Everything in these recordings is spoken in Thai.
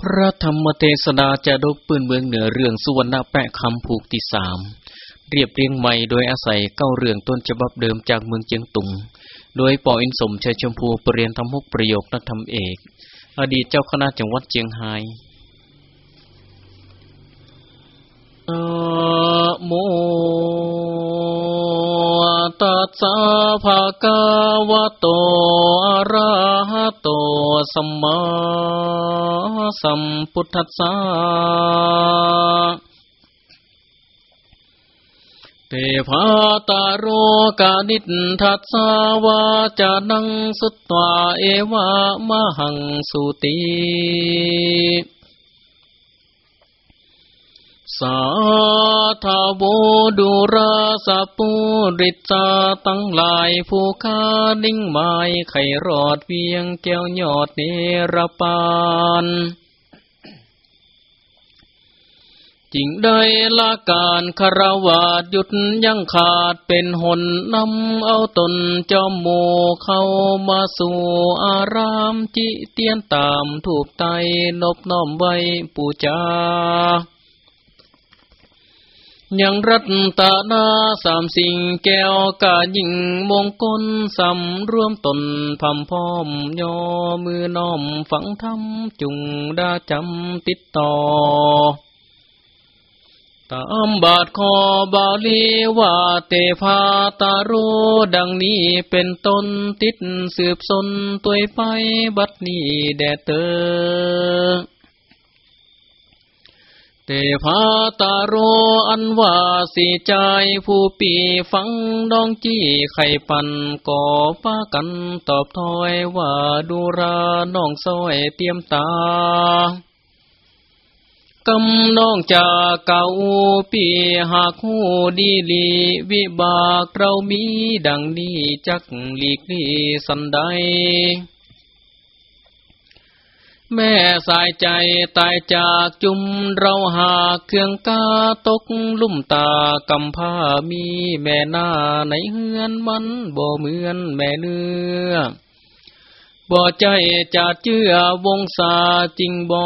พระธรรมเทศนาจะดกปืนเมืองเหนือเรื่องสุวรรณแปะคำผูกที่สามเรียบเรียงใหม่โดยอาศัยเก้าเรื่องต้นฉบับเดิมจากเมืองเจียงตุง โดยปออินสมชัยชมพูปรเรียนทำหกประโยคนักธรรมเอก อดีตเจ้าคณะจังหวัดเจียงไฮ้นะโม ตัสสะภะคะวะโตอะระหะโตสัมมาสัมพุทธัสสะเตภาตาโรกานิทัสสาวาจานังสุตวาเอวะมหังสุติ สาธาโวดุราสปุริตาตั้งหลายผู้คานิ่งไม้ไขรอดเวียงแก้วยอดเนรปานจิงได้ละการคารวาดหยุดยังขาดเป็นหนนำเอาตนจอมโมเข้ามาสู่อารามจิเตียนตามถูกไตนบน้อมไว้ปูจา ยังรัตตานาสามสิ่งแก้วกายิงมงคลสำรวมตนพำพร้อมยอมือน้อมฝังทำจุงดาจำติดต่อ ตามบาทคอบาลีว่าเตภาตาโรดังนี้เป็นต้นติดสืบสนตัวไปบัดนี้แดเตอ เตภาตาโรอันว่าสีใจผู้ปีฟังดองจี้ไข่ปันก่อป้ากันตอบถอยว่าดูราน้องซอยเตรียมตากำน้องจากเก่าปีหากหูดีลีวิบากเรามีดังนี้จักหลีกลีสันใด แม่สายใจตายจากจุมเราหาเครื่องกาตกลุ่มตากำผ้ามีแม่หน้าในเฮือนมันบ่เหมือนแม่เนื้อบ่ใจจะเชื่อวงสาจริงบ่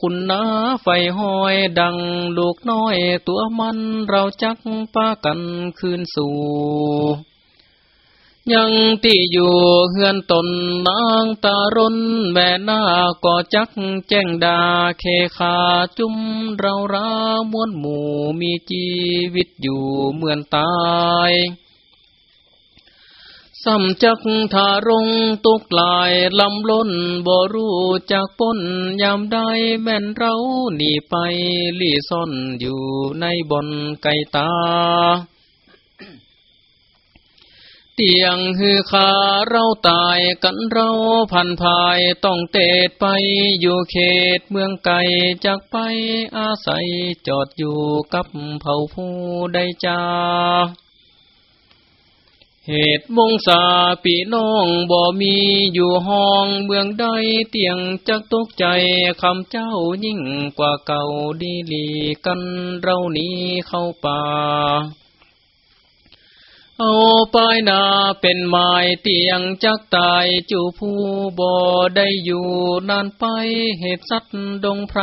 คุณนาไฟห้อยดังลูกน้อยตัวมันเราจักป้ากันคืนสู่ ยังที่อยู่เฮือนตนนางตารนแม่นาก็จักแจ้งดาเคขาจุมเรารามวนหมู่มีชีวิตอยู่เหมือนตายสัมจักทารงตุกลายลำล้นบ่รู้จากป้นยามใดแม่นเราหนีไปลี่ซ่อนอยู่ในบ่อนไก่ตา เตียงฮือขาเราตายกันเราพันภายต้องเตดไปอยู่เขตเมืองไก่จากไปอาศัยจอดอยู่กับเผ่าผู้ใดจาเหตุวงศาปีน้องบ่มีอยู่ห้องเมืองใดเตียงจักตกใจคำเจ้ายิ่งกว่าเก่าดีลีกันเรานี้เข้าป่า เอาปายนาเป็นไม้เตียงจักตายจูผู้บ่ได้อยู่นานไปเหตุสัตว์ดงไพร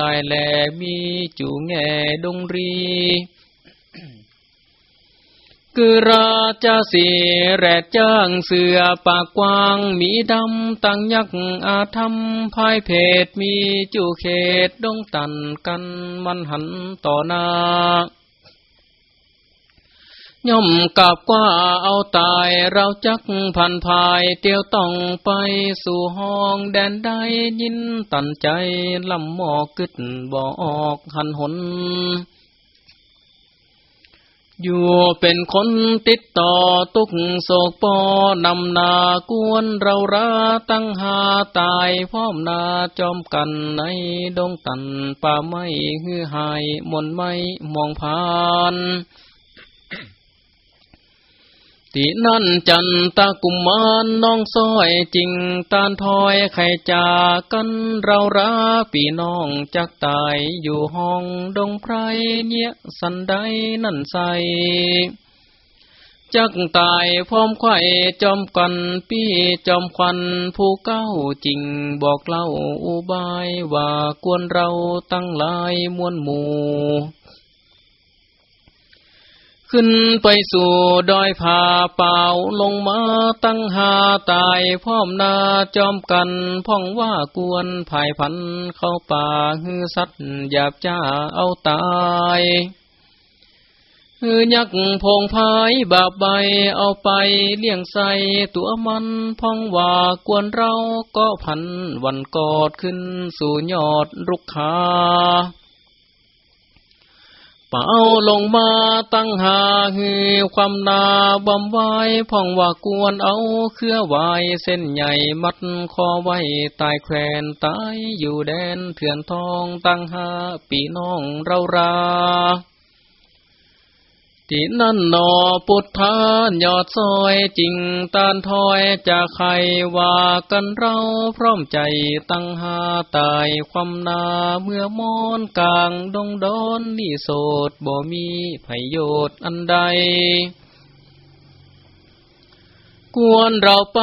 ลายแหลมีจูแง่ดงรี คือราชสีแรดจ้างเสือปากกว้างมีดำตั้งยักษ์อาธรรมภายเพศมีจูเขตดงตันกันมันหันต่อหน้า ย่อมกับว่าเอาตายเราจักพันภายเตียวต้องไปสู่ห้องแดนได้ยินตันใจลำหมอกกึดบ่ออกหันหน อยู่เป็นคนติดต่อตุกโศกปอนำนากวนเราราตั้งหาตายพร้อมนาจอมกันในดงตันป่าไม้ฮือหายมนไม่มองผ่าน ตินั่นจันตากุมารน้องซ้อยจริงตานทอยไข่จากันเราราปีน้องจักตายอยู่ห้องดงไพรเนี่ยสันใดนั่นใสจักตายพร้อมไข่จอมกันปี้จอมควันผู้เก้าจริงบอกเล่าอุบายว่ากวนเราตั้งลายมวลหมู่ ขึ้นไปสู่ดอยผาเป่าลงมาตั้งหาตายพร้อมนาจอมกันพ่องว่ากวนภายพันเข้าป่าฮือสัตว์หยาบจ้าเอาตายฮือยักพงพายบาบใบเอาไปเลี้ยงใส่ตัวมันพ่องว่ากวนเราก็พันวันกอดขึ้นสู่ยอดรุกขา เป่าลงมาตั้งหาฮือความนาบำไว้พ่องว่ากวนเอาเครือไว้เส้นใหญ่มัดคอไว้ตายแควนตายอยู่แดนเถื่อนทองตั้งหาปีน้องเรารา ที่นั่นนอปุถทานยอดซอยจริงตานถอยจะใครว่ากันเราพร้อมใจตั้งหาตายความนาเมื่อมอนกลางดงดอนนี่โสดบ่มีประโยชน์อันใด วนเราไป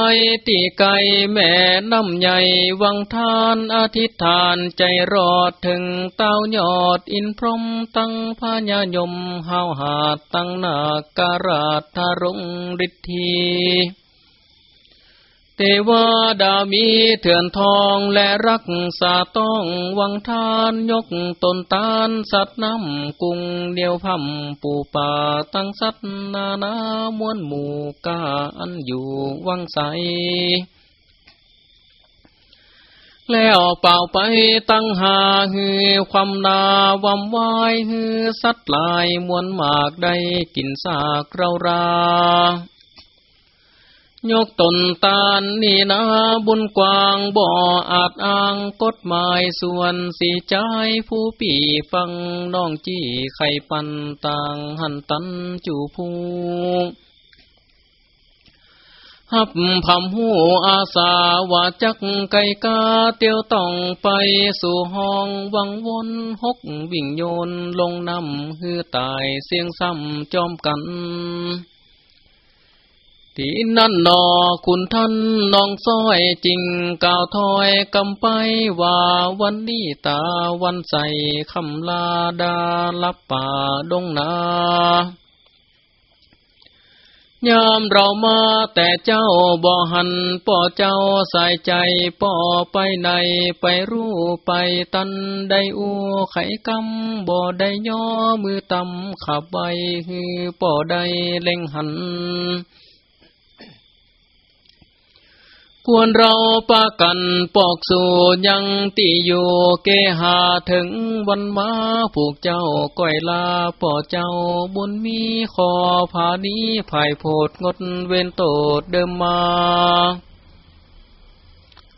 ตีไก่แม่น้ำใหญ่วังทานอธิษฐานใจรอดถึงเต้ายอดอินพรมตั้งพญายมหาวหาดตั้งนาการาธทรงฤทธี เทวดามีเถื่อนทองและรักษาต้องวังทานยกตนตานสัตว์น้ำกุงเดียวพัมปูป่าตั้งสัตว์นานามวนหมู่กาอันอยู่วังใส แล้วเป่าไปตั้งหาฮือความนาวำวายฮือสัตว์ลายมวนหมากได้กินสากเรารา ยกตนตานนี่นาบุญกว้างบ่ออาจอ้างกฎหมายส่วนสีใจผู้ปีฟังน้องจี้ไข่ปันต่างหันตันจูผู้หับพำหูอาสาว่าจักไก่กาเตียวต้องไปสู่ห้องวังวนหกวิ่งโยนลงน้ำฮือตายเสียงซ้ำจอมกัน ที่นั่นนอคุณท่านน้องซ้อยจริงกล่าวถอยกำไปว่าวันนี้ตาวันใสคำลาดาลับป่าดงนายามเรามาแต่เจ้าบ่หันป่อเจ้าใส่ใจป่อไปในไปรู้ไปตันได้อูไขกำบ่ได้ย่อมือตำขับใบฮือป่อได้เล่งหัน ควรเราปากันปอกสู่ยังตีอยู่เกหาถึงวันมาผูกเจ้าก้อยลาป่อเจ้าบุญมีขอผานี้ภายโพดงดเว้นโตดเดิมมา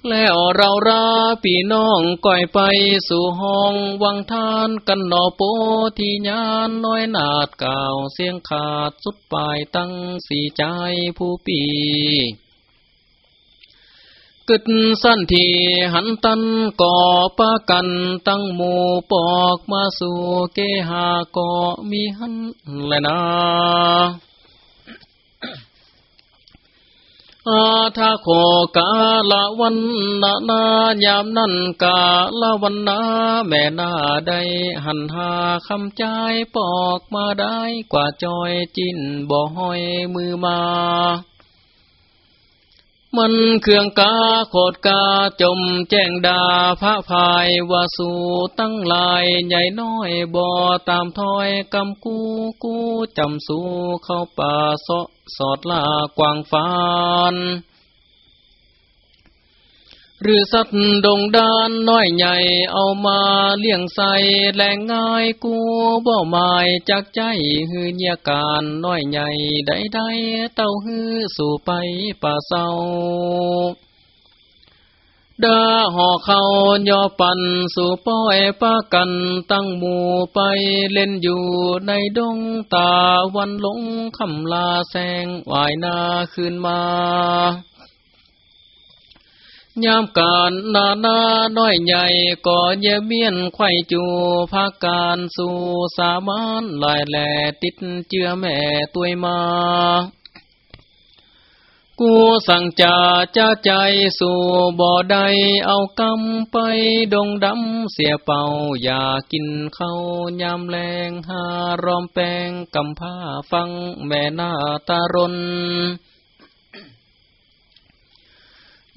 แล้วเราราปีน้องก่อยไปสู่ห้องวังทานกันหนอโปที่ยานน้อยนาดก่าวเสียงขาดสุดปลายตั้งสีใจผู้ปี กึดสั้นทีหันตันก่อปะกันตั้งหมู่ปอกมาสู่เกหาก่อมีหันแลนาอาทาโคกาละวันนานายามนั้นกาละวันนาแม่นาได้หันหาคำใจปอกมาได้กว่าจอยจินบ่ห้อยมือมา มันเครื่องกาโคดกาจมแจ้งดาพระพายวาสูตั้งลายใหญ่น้อยบ่อตามถอยกำกูกูจำสูเข้าป่าสะสอดลากวางฟาน หรือสัตว์ดงดานน้อยใหญ่เอามาเลี้ยงใส่แหลงง่ายกูบ่หมายจากใจฮือเนียการน้อยใหญ่ใดใดเต้าฮือสู่ไปป่าเศร้าดาห่อเขาย่อปันสู่ป้อยป้ากันตั้งหมู่ไปเล่นอยู่ในดงตาวันหลงคำลาแสงวายนาคืนมา ยามการนานาน้อยใหญ่ก่อเยเมียนไข่จูภาการสู่สามานลายแหล่ติดเจือแม่ตัวยมากูสั่งจ่าจ้าใจสู่บ่อใดเอากำไปดงดำเสียเป่าอย่ากินเข้ายามแรงหารอมแปงกำผ้าฟังแม่หน้าตารน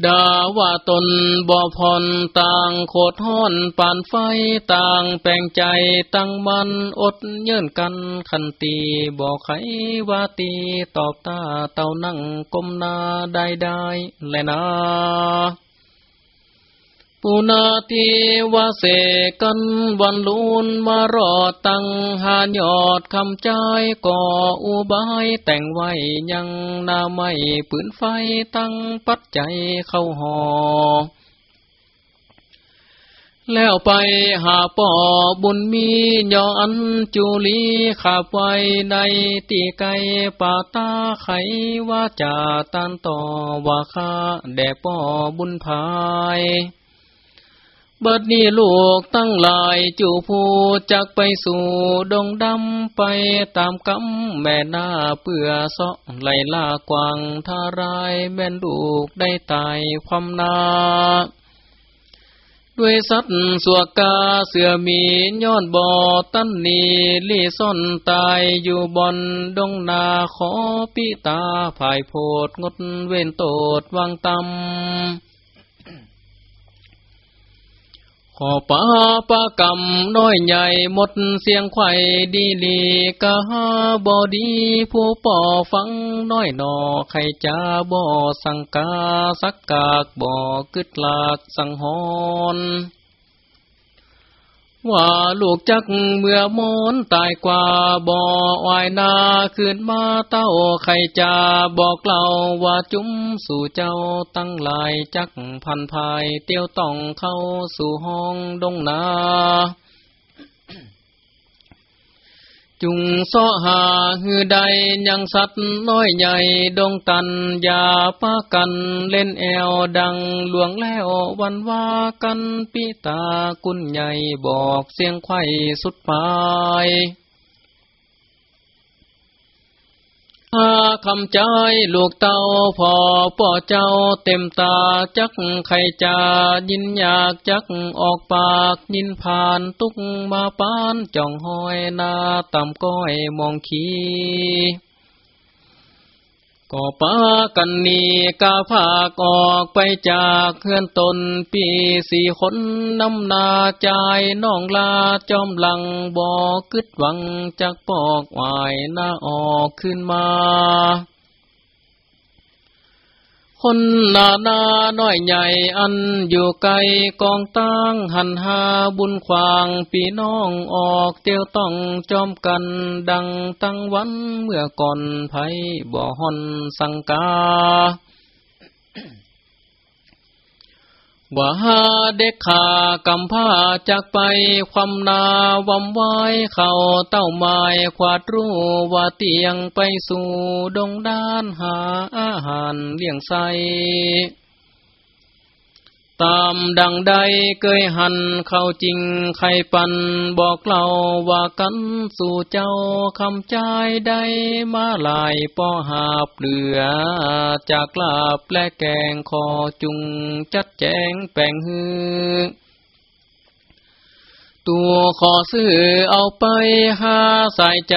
ดาว่าตนบ่อพรต่างโคดห้อนปานไฟต่างแปลงใจตั้งมันอดเยื่นกันขันตีบอกไขว่าตีตอบตาเต่านั่งก้มนาได้ได้แลนา ปุนาทีวาเสกันวันลุนมารอดตั้งหายอดคำใจก่ออุบายแต่งไว้ยังนาไม่ปืนไฟตั้งปัดใจเข้าหอ แล้วไปหาป่อบุญมียออันจุลีขาบไว้ในตีไกป่าตาไขว่าจะตันต่อว่าข้าแด่ป่อบุญภาย บัดนี้ลูกตั้งหลายจูผู้จักไปสู่ดงดำไปตามกำแม่นาเปื่อเสาะไหลลากวางทารายแม่นลูกได้ตายความนาด้วยสัตว์สวกาเสือมีย้อนบ่อตั้นนีลี่ซ่อนตายอยู่บนดงนาขอปิตาภายโพดงดเว้นโตดวางตำ ขอป้าปากรรมน้อยใหญ่หมดเสียงไข่ดีลีกะฮาบอดี ผู้ป่อฟังน้อยหนอใครจ้าบ่สังกาสักกากบ่กึดลากสังหอน ว่าลูกจักเมื่อมอนตายกว่าบ่อวายนาขึ้นมาเต้าไข่จาบอกเล่าว่าจุ้มสู่เจ้าตั้งลายจักพันภายเตียวต้องเข้าสู่ห้องดงนา จุงซ้อหาหือใดยังสัตว์น้อยใหญ่ดงตันยาปากันเล่นแอวดังหลวงแล้ววันว่ากันปิตากุนใหญ่บอกเสียงไข่สุดปลาย อาคำใจลูกเต้าพอป่อเจ้าเต็มตาจักไข่จายินอยากจักออกปากยินผ่านตุกมาปานจ่องห้อยนาต่ำก้อยมองขี ก็ปากันนีกาผากออกไปจากเพื่อนตนปีสี่คนน้ำนาใจน้องลาจอมหลังบอกกึดหวังจากปอกวายหน้าออกขึ้นมา คนนานาน้อยใหญ่อันอยู่ไกลกองตั้งหันหาบุญขวางปีน้องออกเตียวต้องจอมกันดังตั้งวันเมื่อก่อนไผบ่หอนสังกา ว่าหาเด็กขากำผ้าจากไปความนาวำไว้เขาเต้าไม้ควาดรู้ว่าเตียงไปสู่ดงด้านหาอาหารเลี้ยงใส ตามดังใดเคยหันเข้าจริงใครปันบอกเล่าว่ากันสู่เจ้าคำใจใดมาลายป้อหาบเหลือ จากลาบและแกงคอจุงจัดแจงแปลงฮือ ตัวขอซื้อเอาไปหาใส่ใจ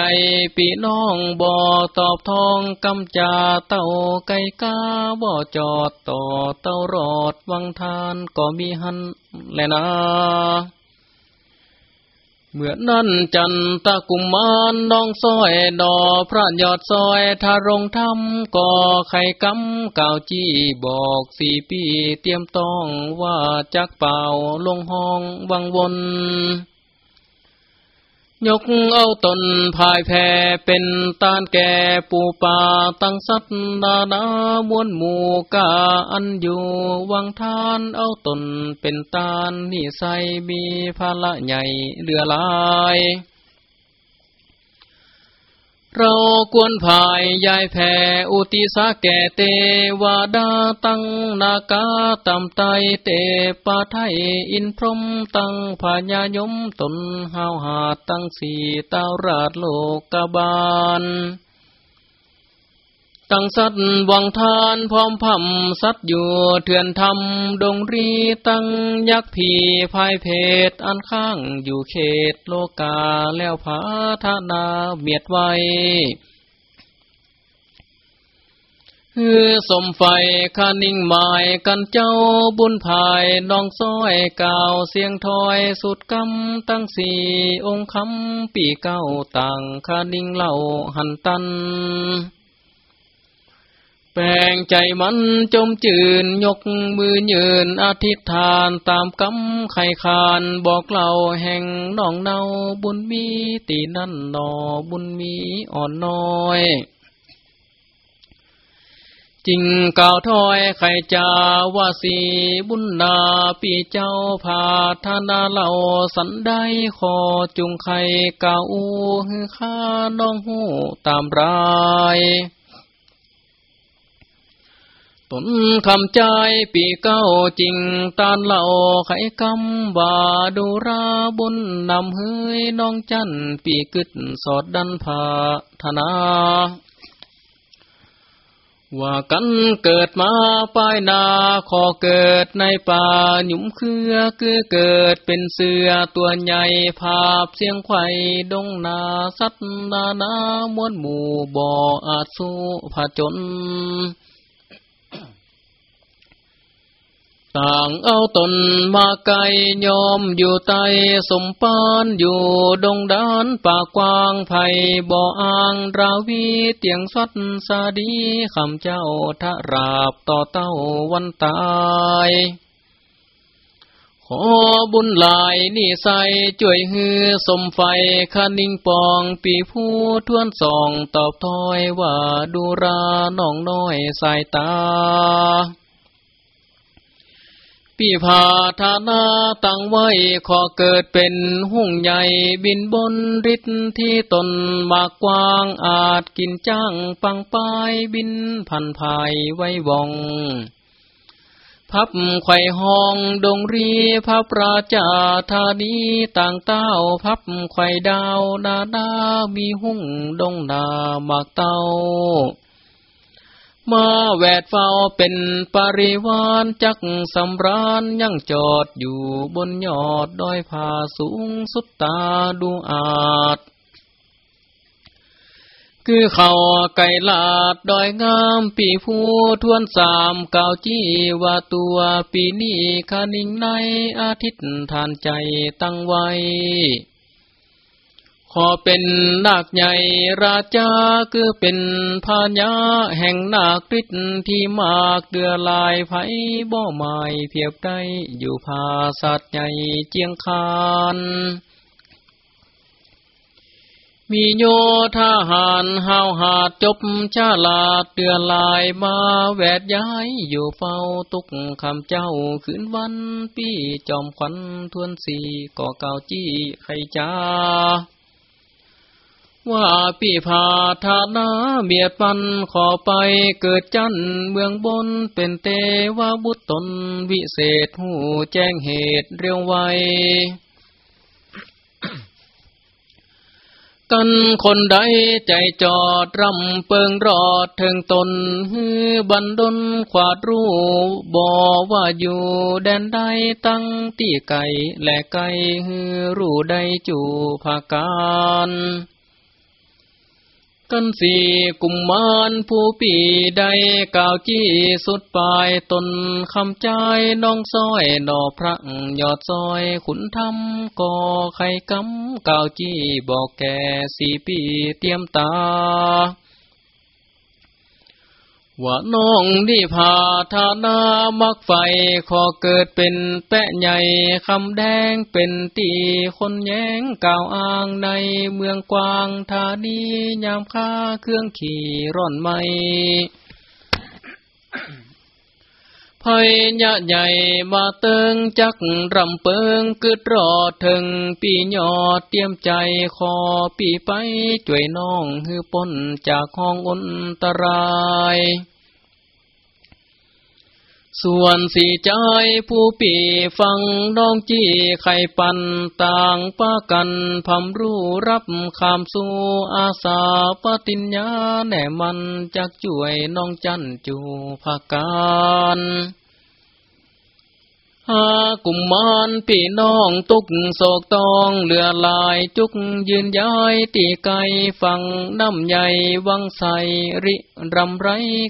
ปีน้องบ่อตอบทองกำจาเต่าไก่กาบ่อจอดต่อเต่ารอดวังทานก็มีหันแลนะ เมื่อนั้นจันตะกุมมานน้องซอยดอพระยอดซอยทารงธรรมก่อไข่กำก่าวจี้บอกสี่ปีเตรียมต้องว่าจักเป่าลงห้องวังวน ยกเอาตนภายแพ่เป็นตานแก่ปูป่าตั้งสัตนานามวนหมู่กาอันอยู่วังทานเอาตนเป็นตานนิสัยมีภาละใหญ่เหลือลาย เรากวนภายยายแผ่อุติสาแก่เตวาดาตั้งนากาตำไตเตปาไทยอินพรมตั้งพญายมตนหาวหาตั้งสีตาราชโลกบาล ตั้งสัตวังทานพร้อมพำสัตอยู่เถื่อนทำดงรีตั้งยักษ์ผีภายเพศอันข้างอยู่เขตโลกาแล้วพาธนาเมียดไว้ฮือสมไฟคานิ่งหมายกันเจ้าบุญภายน้องซ้อยกาวเสียงถอยสุดกำตั้งสี่องค์คำปีเก้าต่างคานิ่งเล่าหันตัน แปลงใจมันจมจืนยกมือยืนอธิษฐานตามกำไขคานบอกเล่าแห่งน้องเนาบุญมีตีนั่นนอบุญมีอ่อนน้อยจริงกล่าวถอยไขจาว่าสีบุญนาปีเจ้าพาธนาเล่าสันได้ขอจุงไข่กาอูฮือข้าน้องหูตามราย นคำใจปีเก้าจริงตานเหล่าไขคำว่าดูราบุญนำเฮยน้องจันปีกึดสอดดันผาธนา ว่ากันเกิดมาป้ายนาขอเกิดในป่าหยุมเครือคือเกิดเป็นเสือตัวใหญ่ภาพเสียงไข่ดงนาสัตนานามวนหมู่บ่ออาสู้ผาจน ต่างเอาตนมาไกลยอมอยู่ใต้สมปานอยู่ดงดานป่ากว้างไผ่บ่ออ่างราวีเตียงสัดสาดีคำเจ้าทะราบต่อเต้าวันตายขอบุญลายนี่ใส่จ่วยฮือสมไฟคานิ่งปองปีผู้ทวนสองตอบถอยว่าดูราน้องน้อยสายตา ปีพาธานาตั้งไว้ขอเกิดเป็นหุ่งใหญ่บินบนฤทธิ์ที่ตนมากกว้างอาจกินจ้างปังปายบินพันภายไว้วอง พับไข่ห้องดงรีพระปราจาธานีต่างเต้าพับไข่ดาวนาดามีหุ่งดงนามากเต้า มาแวดเฝ้าเป็นปริวานจักสำรานยังจอดอยู่บนยอดดอยผาสูงสุดตาดูอาจ คือเขาไก่ลาดดอยงามปีผู้ทวนสามเก่าจี้ว่าตัวปีนี้คานิ่งในอาทิตย์ทานใจตั้งไว้ ขอเป็นนาคใหญ่ราชาคือเป็นพญาแห่งนาคฤทธิ์ที่มากเดือลายไผบ่หมายเพียบได้อยู่ภาสัตใหญ่เจียงคานมีโยทหารหาวหาดจบชาลาดเดือลายมาแวดย้ายอยู่เฝ้าตุกคำเจ้าคืนวันปีจอมขวัญทวนสีก่อเก่าจี้ไขจ้า ว่าปีพาธานาเบียดปันขอไปเกิดจันเมืองบนเป็นเตวาบุตรตนวิเศษหูแจ้งเหตุเรียวไวกันคนใดใจจอดรำเปิงรอดถึงตนฮือบันดลขวาดรู้บ่ว่าอยู่แดนใดตั้งตีไก่และไก่ฮือรู้ได้จูภาการ กันสีกุมมานผู้ปีใดกาวกี้สุดปลายตนคำใจน้องซ้อยดอกพระยอดซอยขุนทำก่อไข่กำกาวกี้บอกแก่สี่ปีเตรียมตา ว่าน้องดีพาธานามักไฟ ขอเกิดเป็นแปะใหญ่คำแดงเป็นตีคนแย้งกล่าวอ้างในเมืองกวางธานียามค้าเครื่องขี่ร่อนไม่พยยะใหญ่มาเติงจักรำเปิงกึดรอถึงปีหยอดเตรียมใจคอปีไปจ่วยน้องฮือปนจากห้องอุนตราย ส่วนสีใจผู้ปีฟังน้องจี้ไข่ปันต่างป้ากันพำรู้รับคำสู่อาสาปติญญาแน่มันจักช่วยน้องจันจูภาการ หากุมมานพี่น้องตุกโศกตองเหลือลายจุกยืนย้ายตีไกฟังน้ำใหญ่วังใสริรำไร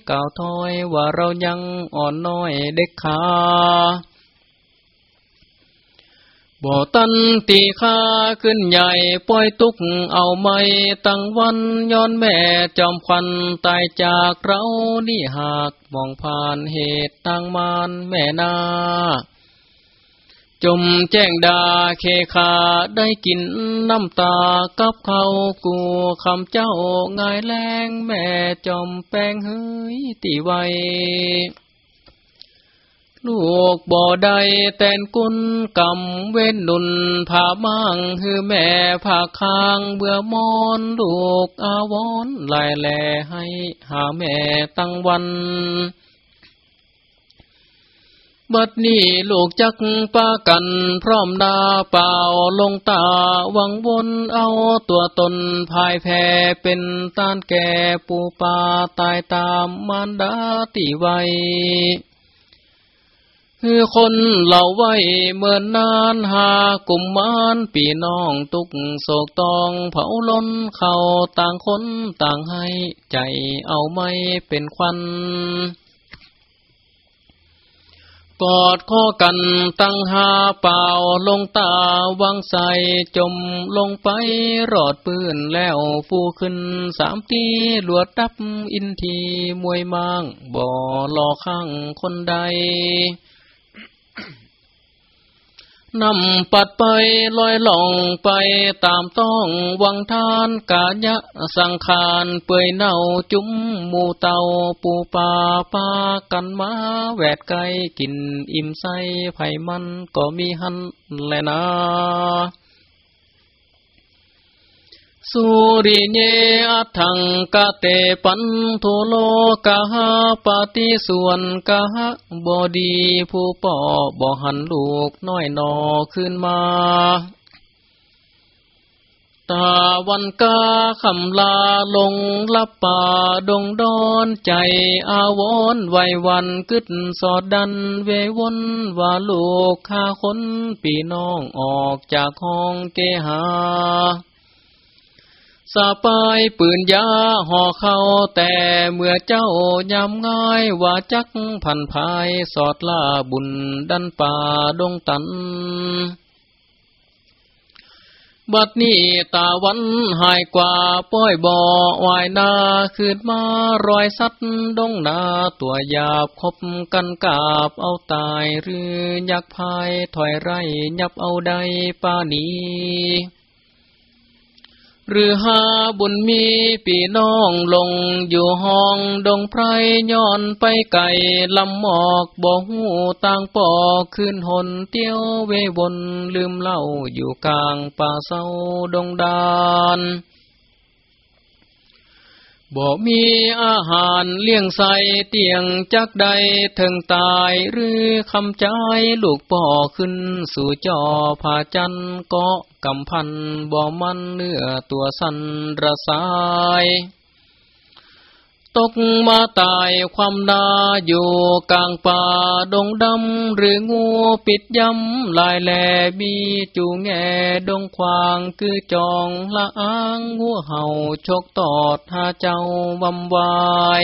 ก่าวถอยว่าเรายังอ่อนน้อยเด็กขาบ่ตันตีขาขึ้นใหญ่ป้อยตุกเอาไม่ตั้งวันย้อนแม่จอมควันตายจากเรานี่หากมองผ่านเหตุทางมานแม่นา จมแจ้งดาเคขาได้กินน้ำตากับเขากูคำเจ้าง่ายแรงแม่จอมแป้งเฮ้ยตีไวลูกบ่อใดแตนกุนกำเว้นนุนผามั่งฮือแม่ผาคางเบื่อมอนลูกอาวอนลายแลให้หาแม่ตั้งวัน บัดนี้ลูกจักปากันพร้อมดาเป่าลงตาวังวนเอาตัวตนภายแพ่เป็นต้านแก่ปูปาตายตามมารดาตีไวคือคนเหล่าไว้เมื่อนานหากุมมานปีน้องตุกโศกตองเผาล้นเขาต่างคนต่างให้ใจเอาไม่เป็นควัน กอดข้อกันตั้งหาเป่าลงตาวังใสจมลงไปรอดปืนแล้วฟูขึ้นสามตีหลวดดับอินทีมวยมางบ่อหลอข้างคนใด นำปัดไปลอยหล่องไปตามต้องวังทานกาญะสังขารเปื่อยเน่าจุ้มหมูเตาปูปาปากันมาแวดไกกินอิ่มใสไผ่มันก็มีหันแลนะ สุริเยอัถังกะเตปันโทโลกะหาปฏิส่วนกะหะบอดีผู้ป่อบอหันลูกน้อยนอขึ้นมาตาวันกาคำลาลงลับป่าดงดอนใจอาวอนไววันกึดสอดดันเววนว่าลูกข้าคนปีน้องออกจากห้องเกหา สาปายปืนยาห่อเข้าแต่เมื่อเจ้ายำง่ายว่าจักพันภายสอดล่าบุญดันป่าดงตัน บัดนี้ตาวันหายกว่าป้อยบ่อวายนาคืนมารอยสัตว์ดงนาตัวหยาบคบกันกาบเอาตายหรือยักพายถอยไรยับเอาใดป้านี้ หรือหาบุญมีปีน้องลงอยู่ห้องดงไพรย้อนไปไก่ลำหมอกบ่หูต่างปอขึ้นหนเตี้ยวเววนลืมเล่าอยู่กลางป่าเศร้าดงดาน บ่มีอาหารเลี้ยงใส่เตียงจักใดถึงตายหรือคำใจลูกป่อขึ้นสู่จอผาจันเกาะกำพันบ่มันเนื้อตัวสันระสาย ตกมาตายความนาอยู่กลางป่าดงดำ หรืองูปิดยำลายแลบีจูแงดงควางคือจองละอ้างงัวเห่าชกตอดหาเจ้าวำวาย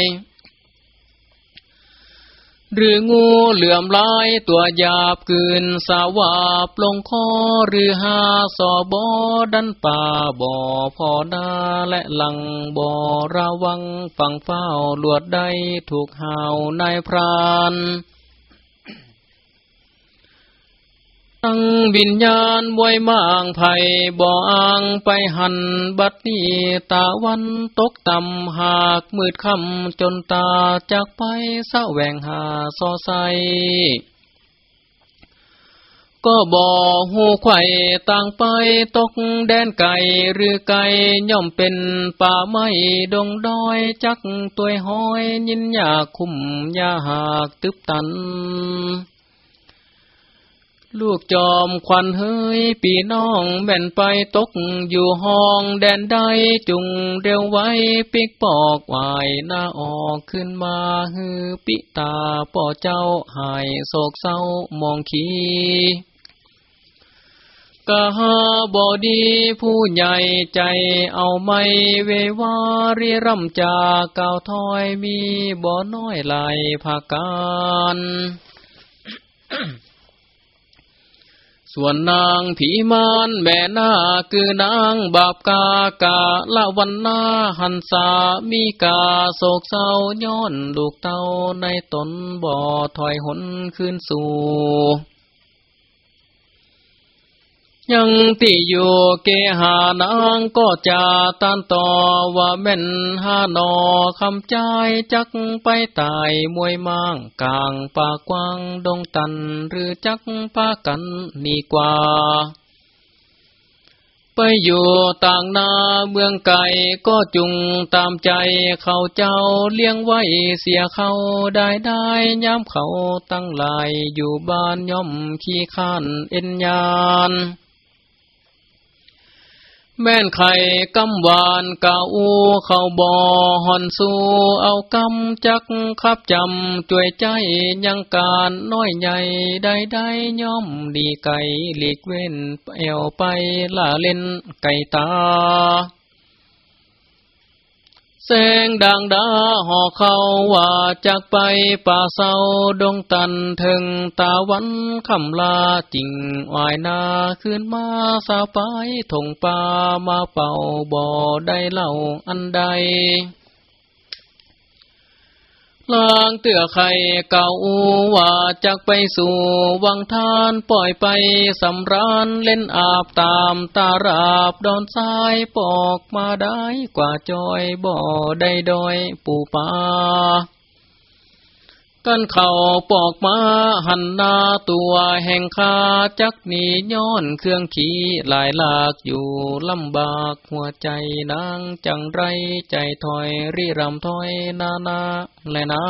หรืองูเหลื่อมลายตัวหยาบกืนสาวาบลงคอหรือหาสอบอดันป่าบ่อพอดาและหลังบ่อระวังฝั่งเฝ้าลวดได้ถูกหาวนายพราน ตั้งวิญญาณบวยมางไผ่บ่ออ่างไปหันบัดนี้ตาวันตกต่ำหากมืดค่ำจนตาจากไปสะแวงหาซอไซก็บ่หูไข่ต่างไปตกแดนไก่หรือไก่ย่อมเป็นป่าไม้ดงดอยจักตัวห้อยยินยาคุ้มยาหากตึบตัน ลูกจอมควันเฮ้ยปีน้องแม่นไปตกอยู่ห้องแดนใดจุงเร็วไว้ปิกปอกวายหน้าออกขึ้นมาฮือปิตาป่อเจ้าหายโศกเศร้ามองขีกะหาบอดีผู้ใหญ่ใจเอาไม่เววารีรำจาก่าวถอยมีบ่อน้อยไหลภาการ ส่วนนางผีมานแม่นาคือนางบาปกากาละวันนาหันสามีกาโศกเศร้าย้อนลูกเต้าในตนบ่อถอยหนขึ้นสู่ ยังที่อยู่เกหานางก็จะตันต่อว่าแม่นหานอคำใจจักไปตายมวยมังกลางป่ากว้างดงตันหรือจักปากันนี่กว่า ไปอยู่ต่างนาเมืองไก่ก็จุงตามใจเขาเจ้าเลี้ยงไว้เสียเขาได้ได้ย้ำเขาตั้งลายอยู่บ้านย่อมขี้ข้านเอ็นยาน แม่นไข่กำวานกาอูเข้าบ่อหอนสูเอากำจักขับจำจวยใจยังการน้อยใหญ่ได้ได้ย่อมดีไก่หลีกเว้นเอวไปล่าเล่นไก่ตา แสงดังดาห่อเขาว่าจากไปป่าเศร้าดงตันถึงตาวันคำลาจริงวายนาขึ้นมาสาไปถงป่ามาเป่าบ่อได้เล่าอันใด ลางเตือไข่เก่าว่าจากไปสู่วังทานปล่อยไปสำรานเล่นอาบตามตาราบดอนทรายปอกมาได้กว่าจอยบ่อได้ดอยปูปา กันเข่าปอกมาหันนาตัวแห่งคาจักหนีย้อนเครื่องขี่หลายหลากอยู่ลำบากหัวใจนางจังไรใจถอยรีรำถอยนานาและนา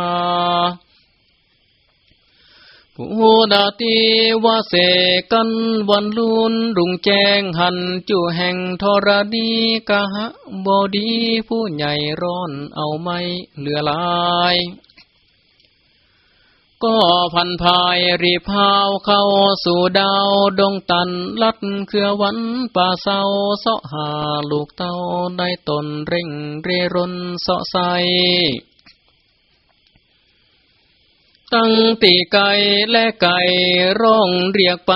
ผู้ดาตีว่าเสกันวันลุนรุงแจ้งหันจู่แห่งทรณีกะหะบอดีผู้ใหญ่ร้อนเอาไม่เหลือลาย ก็พันพายรีพาวเข้าสู่ดาวดงตันลัดเครือวันป่าเศร้าเสาะหาลูกเต้าได้ตนเร่งเรรนเสาะใสตั้งตีไก่และไก่ร้องเรียกไป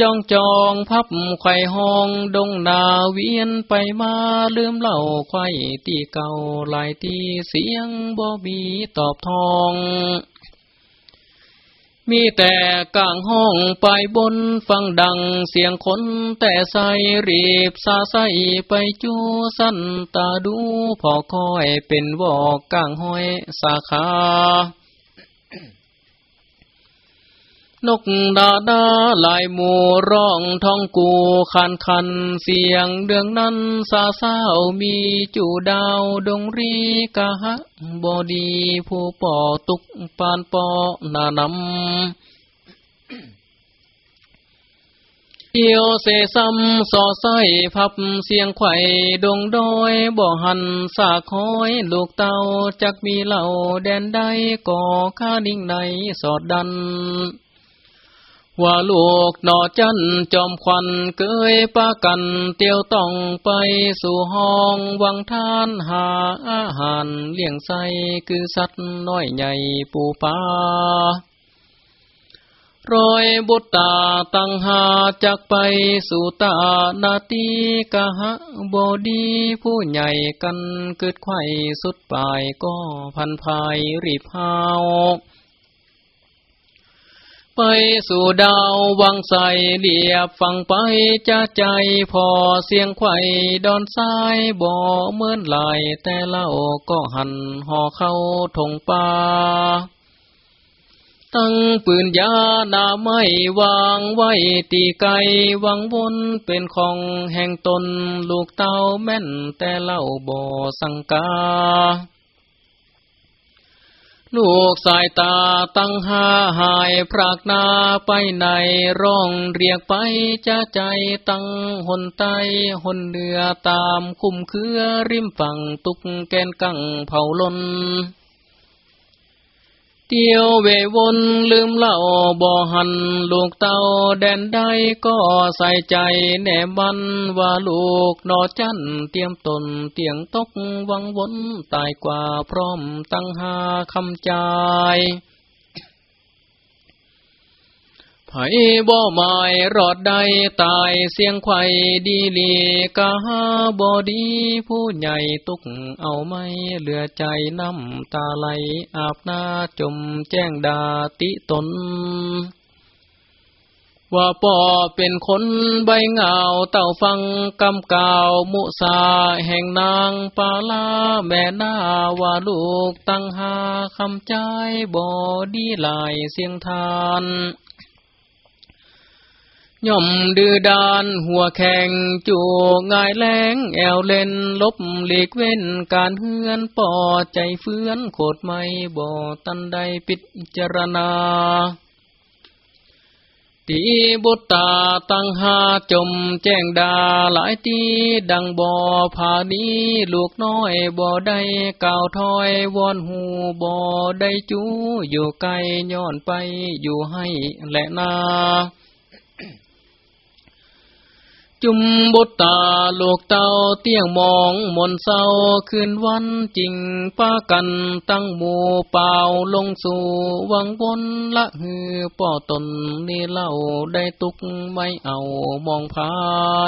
จ้องจองพับไข่ห้องดงนาเวียนไปมาลืมเล่าไข่ตีเก่าลายตีเสียงบ่มีตอบทอง มีแต่กลางห้องไปบนฟังดังเสียงคนแต่ใสรีบซาใสไปจูสั้นตาดูพอคอยเป็นวอกกลางห้อยสาขา นกดาดาลายหมูร้องท้องกูคันคันเสียงเดืองนั้นซาเศร้ามีจูดาวดงรีกะฮะบอดีผู้ป่อตุกปานปอนานำเอียวเสซัมสอไส้พับเสียงไข่ดงดอยบ่หันสาคอยลูกเต้าจักมีเหล่าแดนใดก่อข้านิ่งในสอดดัน ว่าลูกนอจันจอมควันเกยปากันเตียวต้องไปสู่ห้องวังทานหาอาหารเลี้ยงใสคือสัตว์น้อยใหญ่ปูปลารอยบุตตาตังหาจากไปสู่ตานาตีกะหะบอดีผู้ใหญ่กันเกิดไข่สุดปลายก็พันภายรีบหาว ไปสู่ดาววังใสเดียบฟังไปจะใจพอเสียงไข่ดอนซ้ายบ่เหมือนไหลแต่เล่าก็หันห่อเข้าทงป่าตั้งปืนยาหนาไม่วางไว้ตีไกวังวนเป็นของแห่งตนลูกเต้าแม่นแต่เล่าบ่สังกา ลูกสายตาตั้งห้าหายพรากนาไปในร้องเรียกไปจะใจตั้งหนไตหนเนือตามคุ้มเคือริมฝั่งตุกแกนกังเผาลน เตียวเววนลืมเล่าบ่อหัน ลูกเต้าแดนใดก็ใส่ใจแนบันว่าลูกนอจันเตรียมตนเตียงตกวังวนตายกว่าพร้อมตั้งหาคำใจ ไผบ่หมายรอดใดตายเสียงไข่ดีลีกาบ่ดี ผู้ใหญ่ตุกเอาไม่เหลือใจน้ำตาไหลอาบหน้าจมแจ้งดาติตน ว่าป่อเป็นคนใบเงาเต่าฟังกำกาวมุสาแห่งนางปาลาแม่นาว่าลูกตั้งหาคำใจบ่ดีลายเสียงทาน ย่อมดื้อดานหัวแข็งจูง่ายแรงแอวเล่นลบหลีกเว้นการเฮือนปอใจเฟื้อนโคดไม่บ่ตันใดปิจารณาตีบุตตาตั้งหาจมแจ้งดาหลายตีดังบ่อผานี้ลูกน้อยบ่อได้ก่าวถอยวอนหูบ่อได้จูอยู่ไกลย้อนไปอยู่ให้แหละนา จุมบุตตาลูกเตาเตี้ยงมองมนเศร้าคืนวันจริงป้ากันตั้งหมู่เป่าลงสู่วังบนละหือป่อตนนี่เล่าได้ตุกไม่เอามองผ่า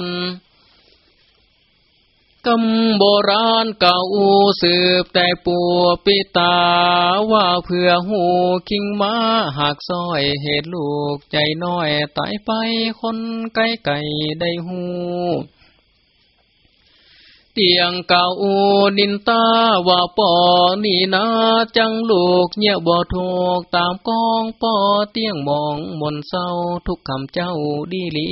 น กำโบราณเก่าสืบแต่ปัวปิตา ว่าเพื่อหูคิงมาหากซอยเหตุลูกใจน้อยตายไปคนไก่ไก่ได้หูเตียงเก่านินตาว่าปอนี่นาจังลูกเงียบ่ถูกตามกองปอเตียงมองมนเศร้าทุกคำเจ้าดีลี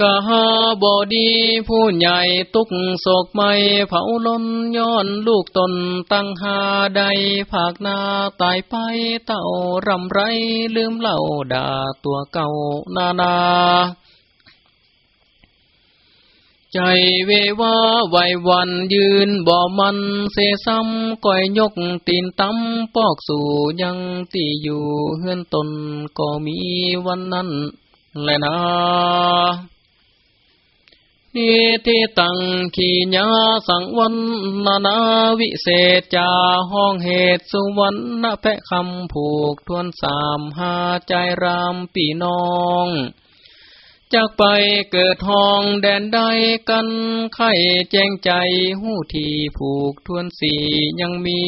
กะหาบอดีผู้ใหญ่ตุกโศกไม่เผาล้นย้อนลูกตนตั้งหาใดภาคนาตายไปเต่ารำไรลืมเล่าด่าตัวเก่านานา ใจเวว่าไววันยืนบ่มันเสซ้ำก่อยยกตีนตั้มปอกสู่ยังตีอยู่เฮือนตนก็มีวันนั้นแหละนะ นิทิตังขีญาสังวันนานาวิเศษจาห้องเหตุสุวรรณแพะคำผูกทวนสามหาใจรามปีน้องจากไปเกิดห้องแดนใดกันไข่แจ้งใจหูทีผูกทวนสี่ยังมี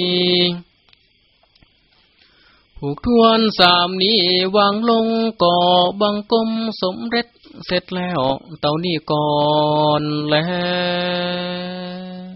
ผูกทวนสามนี้วางลงก่อบังกลมสมเร็จ เสร็จแล้ว เต่านี่ก่อนแล้ว